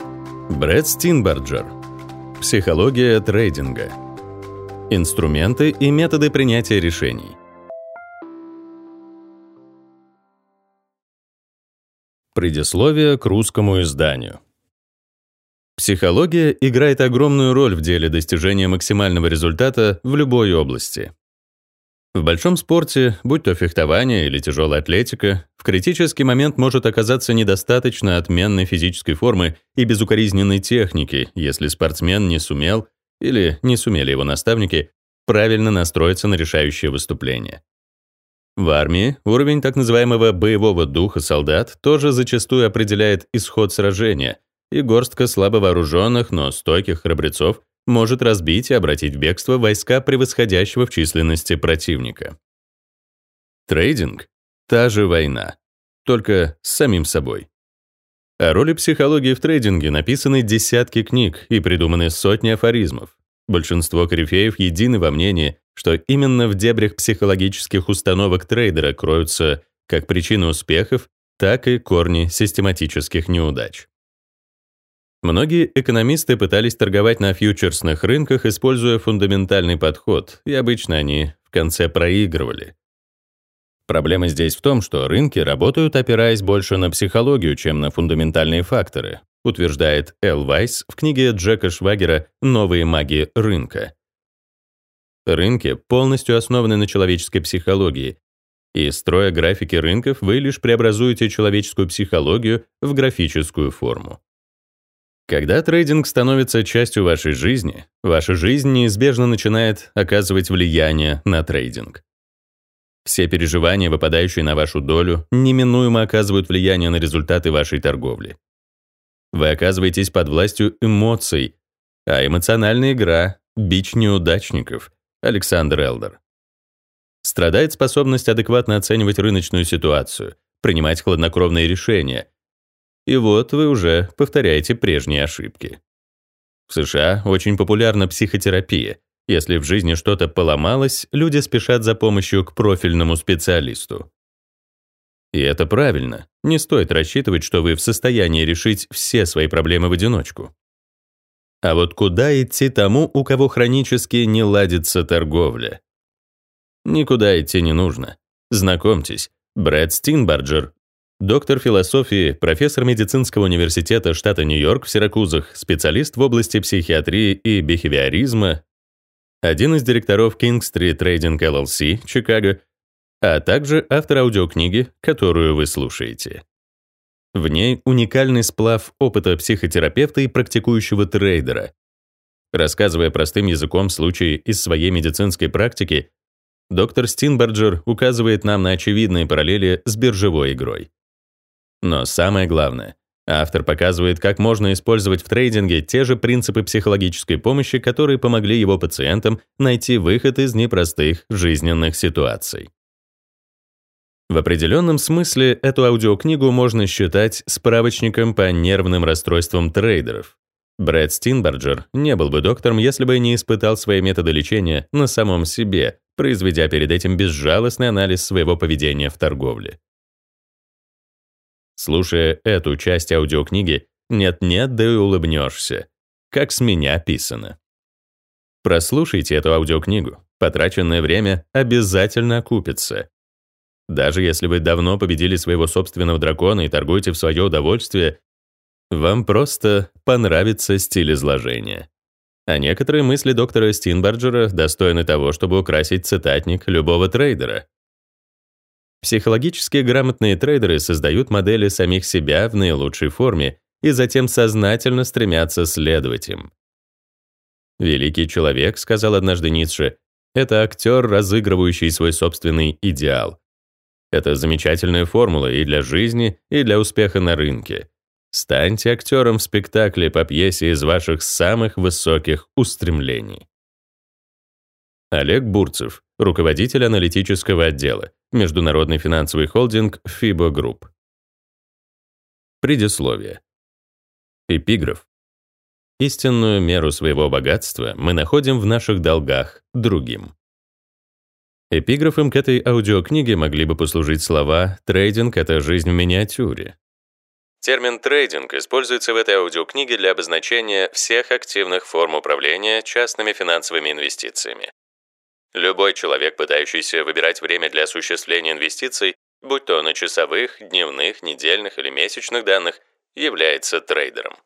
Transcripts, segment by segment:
Брэд Стинбарджер. Психология трейдинга. Инструменты и методы принятия решений. Предисловие к русскому изданию. Психология играет огромную роль в деле достижения максимального результата в любой области. В большом спорте, будь то фехтование или тяжелая атлетика, в критический момент может оказаться недостаточно отменной физической формы и безукоризненной техники, если спортсмен не сумел или не сумели его наставники правильно настроиться на решающее выступление. В армии уровень так называемого боевого духа солдат тоже зачастую определяет исход сражения, и горстка слабо вооруженных, но стойких храбрецов может разбить и обратить в бегство войска превосходящего в численности противника. Трейдинг — та же война, только с самим собой. О роли психологии в трейдинге написаны десятки книг и придуманы сотни афоризмов. Большинство корифеев едины во мнении, что именно в дебрях психологических установок трейдера кроются как причины успехов, так и корни систематических неудач. Многие экономисты пытались торговать на фьючерсных рынках, используя фундаментальный подход, и обычно они в конце проигрывали. Проблема здесь в том, что рынки работают, опираясь больше на психологию, чем на фундаментальные факторы, утверждает Эл Вайс в книге Джека Швагера «Новые маги рынка». Рынки полностью основаны на человеческой психологии, и, строя графики рынков, вы лишь преобразуете человеческую психологию в графическую форму. Когда трейдинг становится частью вашей жизни, ваша жизнь неизбежно начинает оказывать влияние на трейдинг. Все переживания, выпадающие на вашу долю, неминуемо оказывают влияние на результаты вашей торговли. Вы оказываетесь под властью эмоций, а эмоциональная игра — бич неудачников. Александр Элдер. Страдает способность адекватно оценивать рыночную ситуацию, принимать хладнокровные решения — и вот вы уже повторяете прежние ошибки. В США очень популярна психотерапия. Если в жизни что-то поломалось, люди спешат за помощью к профильному специалисту. И это правильно. Не стоит рассчитывать, что вы в состоянии решить все свои проблемы в одиночку. А вот куда идти тому, у кого хронически не ладится торговля? Никуда идти не нужно. Знакомьтесь, Брэд Стинбарджер Доктор философии, профессор медицинского университета штата Нью-Йорк в Сиракузах, специалист в области психиатрии и бихевиоризма, один из директоров King Street Trading LLC, Чикаго, а также автор аудиокниги, которую вы слушаете. В ней уникальный сплав опыта психотерапевта и практикующего трейдера. Рассказывая простым языком случаи из своей медицинской практики, доктор Стинберджер указывает нам на очевидные параллели с биржевой игрой. Но самое главное, автор показывает, как можно использовать в трейдинге те же принципы психологической помощи, которые помогли его пациентам найти выход из непростых жизненных ситуаций. В определенном смысле эту аудиокнигу можно считать справочником по нервным расстройствам трейдеров. Брэд Стинберджер не был бы доктором, если бы не испытал свои методы лечения на самом себе, произведя перед этим безжалостный анализ своего поведения в торговле. Слушая эту часть аудиокниги, нет-нет, да и улыбнешься. Как с меня писано. Прослушайте эту аудиокнигу. Потраченное время обязательно окупится. Даже если вы давно победили своего собственного дракона и торгуете в свое удовольствие, вам просто понравится стиль изложения. А некоторые мысли доктора Стинбарджера достойны того, чтобы украсить цитатник любого трейдера. Психологически грамотные трейдеры создают модели самих себя в наилучшей форме и затем сознательно стремятся следовать им. «Великий человек», — сказал однажды Ницше, — «это актер, разыгрывающий свой собственный идеал. Это замечательная формула и для жизни, и для успеха на рынке. Станьте актером в спектакле по пьесе из ваших самых высоких устремлений». Олег Бурцев, руководитель аналитического отдела, Международный финансовый холдинг FIBO Group. Предисловие. Эпиграф. Истинную меру своего богатства мы находим в наших долгах другим. Эпиграфом к этой аудиокниге могли бы послужить слова «трейдинг — это жизнь в миниатюре». Термин «трейдинг» используется в этой аудиокниге для обозначения всех активных форм управления частными финансовыми инвестициями. Любой человек, пытающийся выбирать время для осуществления инвестиций, будь то на часовых, дневных, недельных или месячных данных, является трейдером.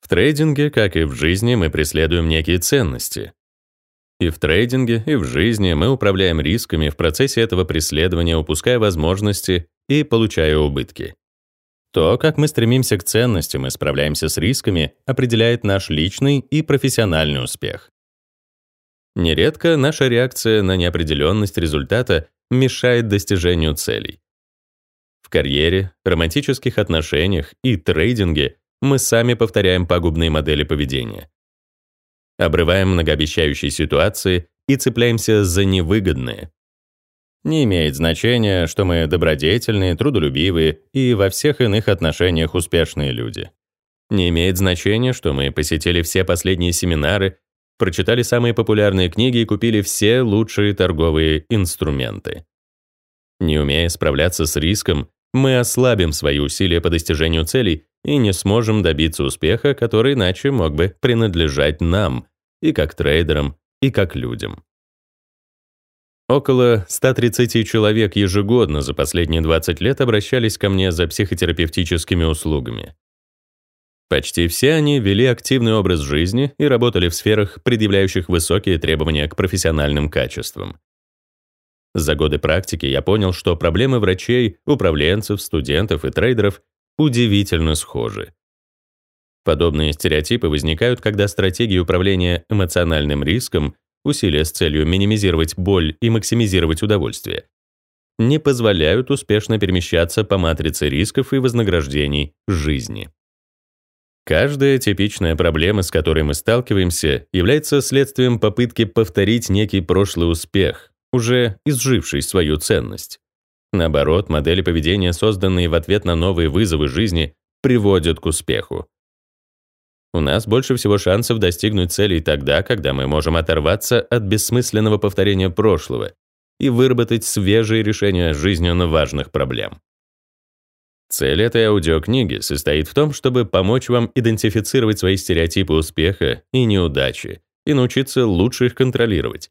В трейдинге, как и в жизни, мы преследуем некие ценности. И в трейдинге, и в жизни мы управляем рисками в процессе этого преследования, упуская возможности и получая убытки. То, как мы стремимся к ценностям и справляемся с рисками, определяет наш личный и профессиональный успех. Нередко наша реакция на неопределенность результата мешает достижению целей. В карьере, романтических отношениях и трейдинге мы сами повторяем пагубные модели поведения. Обрываем многообещающие ситуации и цепляемся за невыгодные. Не имеет значения, что мы добродетельные, трудолюбивые и во всех иных отношениях успешные люди. Не имеет значения, что мы посетили все последние семинары, прочитали самые популярные книги и купили все лучшие торговые инструменты. Не умея справляться с риском, мы ослабим свои усилия по достижению целей и не сможем добиться успеха, который иначе мог бы принадлежать нам, и как трейдерам, и как людям. Около 130 человек ежегодно за последние 20 лет обращались ко мне за психотерапевтическими услугами. Почти все они вели активный образ жизни и работали в сферах, предъявляющих высокие требования к профессиональным качествам. За годы практики я понял, что проблемы врачей, управленцев, студентов и трейдеров удивительно схожи. Подобные стереотипы возникают, когда стратегии управления эмоциональным риском, усилия с целью минимизировать боль и максимизировать удовольствие, не позволяют успешно перемещаться по матрице рисков и вознаграждений жизни. Каждая типичная проблема, с которой мы сталкиваемся, является следствием попытки повторить некий прошлый успех, уже изживший свою ценность. Наоборот, модели поведения, созданные в ответ на новые вызовы жизни, приводят к успеху. У нас больше всего шансов достигнуть целей тогда, когда мы можем оторваться от бессмысленного повторения прошлого и выработать свежие решения жизненно важных проблем. Цель этой аудиокниги состоит в том, чтобы помочь вам идентифицировать свои стереотипы успеха и неудачи и научиться лучше их контролировать.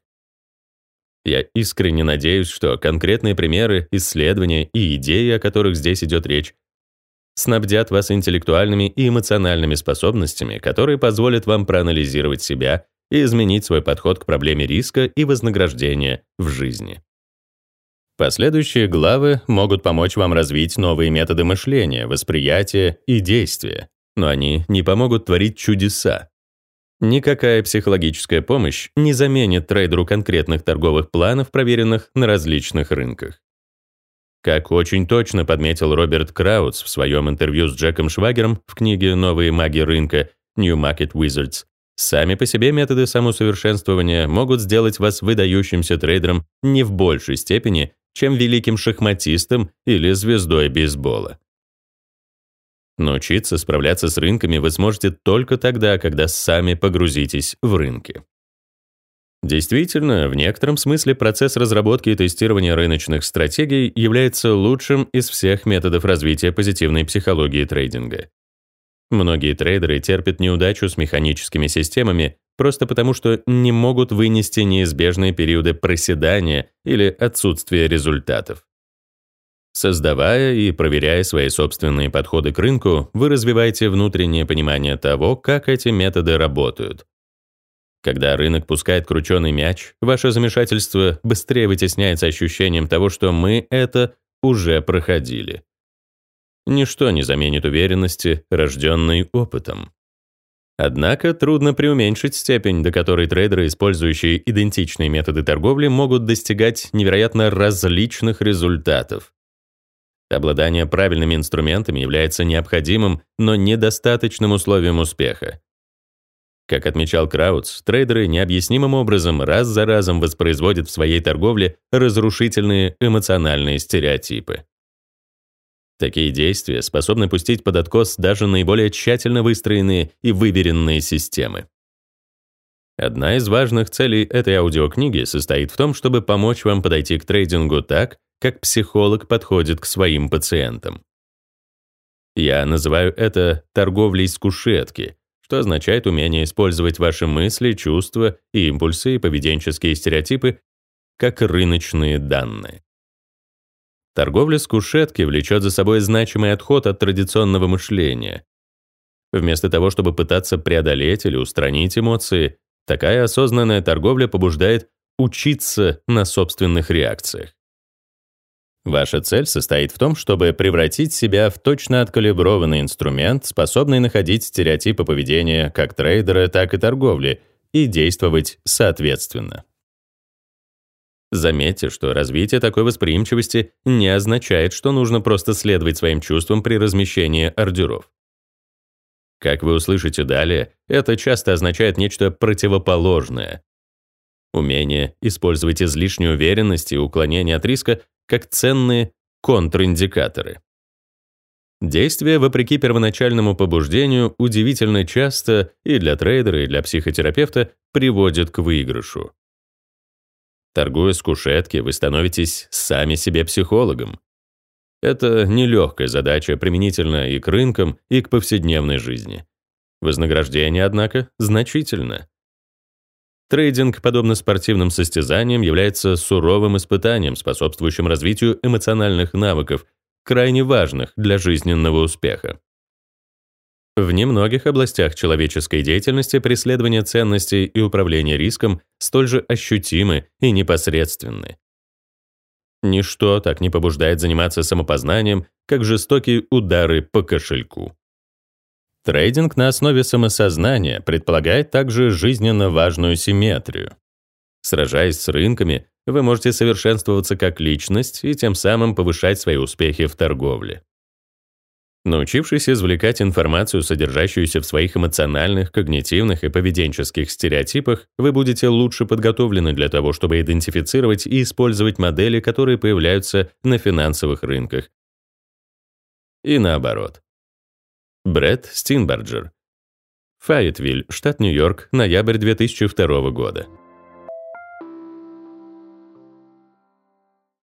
Я искренне надеюсь, что конкретные примеры, исследования и идеи, о которых здесь идет речь, снабдят вас интеллектуальными и эмоциональными способностями, которые позволят вам проанализировать себя и изменить свой подход к проблеме риска и вознаграждения в жизни. Последующие главы могут помочь вам развить новые методы мышления, восприятия и действия, но они не помогут творить чудеса. Никакая психологическая помощь не заменит трейдеру конкретных торговых планов, проверенных на различных рынках. Как очень точно подметил Роберт Краудс в своем интервью с Джеком Швагером в книге «Новые маги рынка» New Market Wizards, сами по себе методы самосовершенствования могут сделать вас выдающимся трейдером не в большей степени, чем великим шахматистом или звездой бейсбола. Научиться справляться с рынками вы сможете только тогда, когда сами погрузитесь в рынки. Действительно, в некотором смысле процесс разработки и тестирования рыночных стратегий является лучшим из всех методов развития позитивной психологии трейдинга. Многие трейдеры терпят неудачу с механическими системами, просто потому что не могут вынести неизбежные периоды проседания или отсутствия результатов. Создавая и проверяя свои собственные подходы к рынку, вы развиваете внутреннее понимание того, как эти методы работают. Когда рынок пускает крученый мяч, ваше замешательство быстрее вытесняется ощущением того, что мы это уже проходили. Ничто не заменит уверенности, рожденной опытом. Однако трудно преуменьшить степень, до которой трейдеры, использующие идентичные методы торговли, могут достигать невероятно различных результатов. Обладание правильными инструментами является необходимым, но недостаточным условием успеха. Как отмечал Краудс, трейдеры необъяснимым образом раз за разом воспроизводят в своей торговле разрушительные эмоциональные стереотипы. Такие действия способны пустить под откос даже наиболее тщательно выстроенные и выверенные системы. Одна из важных целей этой аудиокниги состоит в том, чтобы помочь вам подойти к трейдингу так, как психолог подходит к своим пациентам. Я называю это торговлей с кушетки, что означает умение использовать ваши мысли, чувства, импульсы и поведенческие стереотипы как рыночные данные. Торговля с кушетки влечет за собой значимый отход от традиционного мышления. Вместо того, чтобы пытаться преодолеть или устранить эмоции, такая осознанная торговля побуждает учиться на собственных реакциях. Ваша цель состоит в том, чтобы превратить себя в точно откалиброванный инструмент, способный находить стереотипы поведения как трейдера, так и торговли, и действовать соответственно. Заметьте, что развитие такой восприимчивости не означает, что нужно просто следовать своим чувствам при размещении ордеров. Как вы услышите далее, это часто означает нечто противоположное. Умение использовать излишнюю уверенность и уклонение от риска как ценные контриндикаторы. Действие, вопреки первоначальному побуждению, удивительно часто и для трейдера, и для психотерапевта приводит к выигрышу. Торгуя с кушетки, вы становитесь сами себе психологом. Это нелегкая задача применительно и к рынкам, и к повседневной жизни. Вознаграждение, однако, значительно. Трейдинг, подобно спортивным состязаниям, является суровым испытанием, способствующим развитию эмоциональных навыков, крайне важных для жизненного успеха. В немногих областях человеческой деятельности преследование ценностей и управление риском столь же ощутимы и непосредственны. Ничто так не побуждает заниматься самопознанием, как жестокие удары по кошельку. Трейдинг на основе самосознания предполагает также жизненно важную симметрию. Сражаясь с рынками, вы можете совершенствоваться как личность и тем самым повышать свои успехи в торговле. Научившись извлекать информацию, содержащуюся в своих эмоциональных, когнитивных и поведенческих стереотипах, вы будете лучше подготовлены для того, чтобы идентифицировать и использовать модели, которые появляются на финансовых рынках. И наоборот. Брэд Стинберджер. Файетвиль, штат Нью-Йорк, ноябрь 2002 года.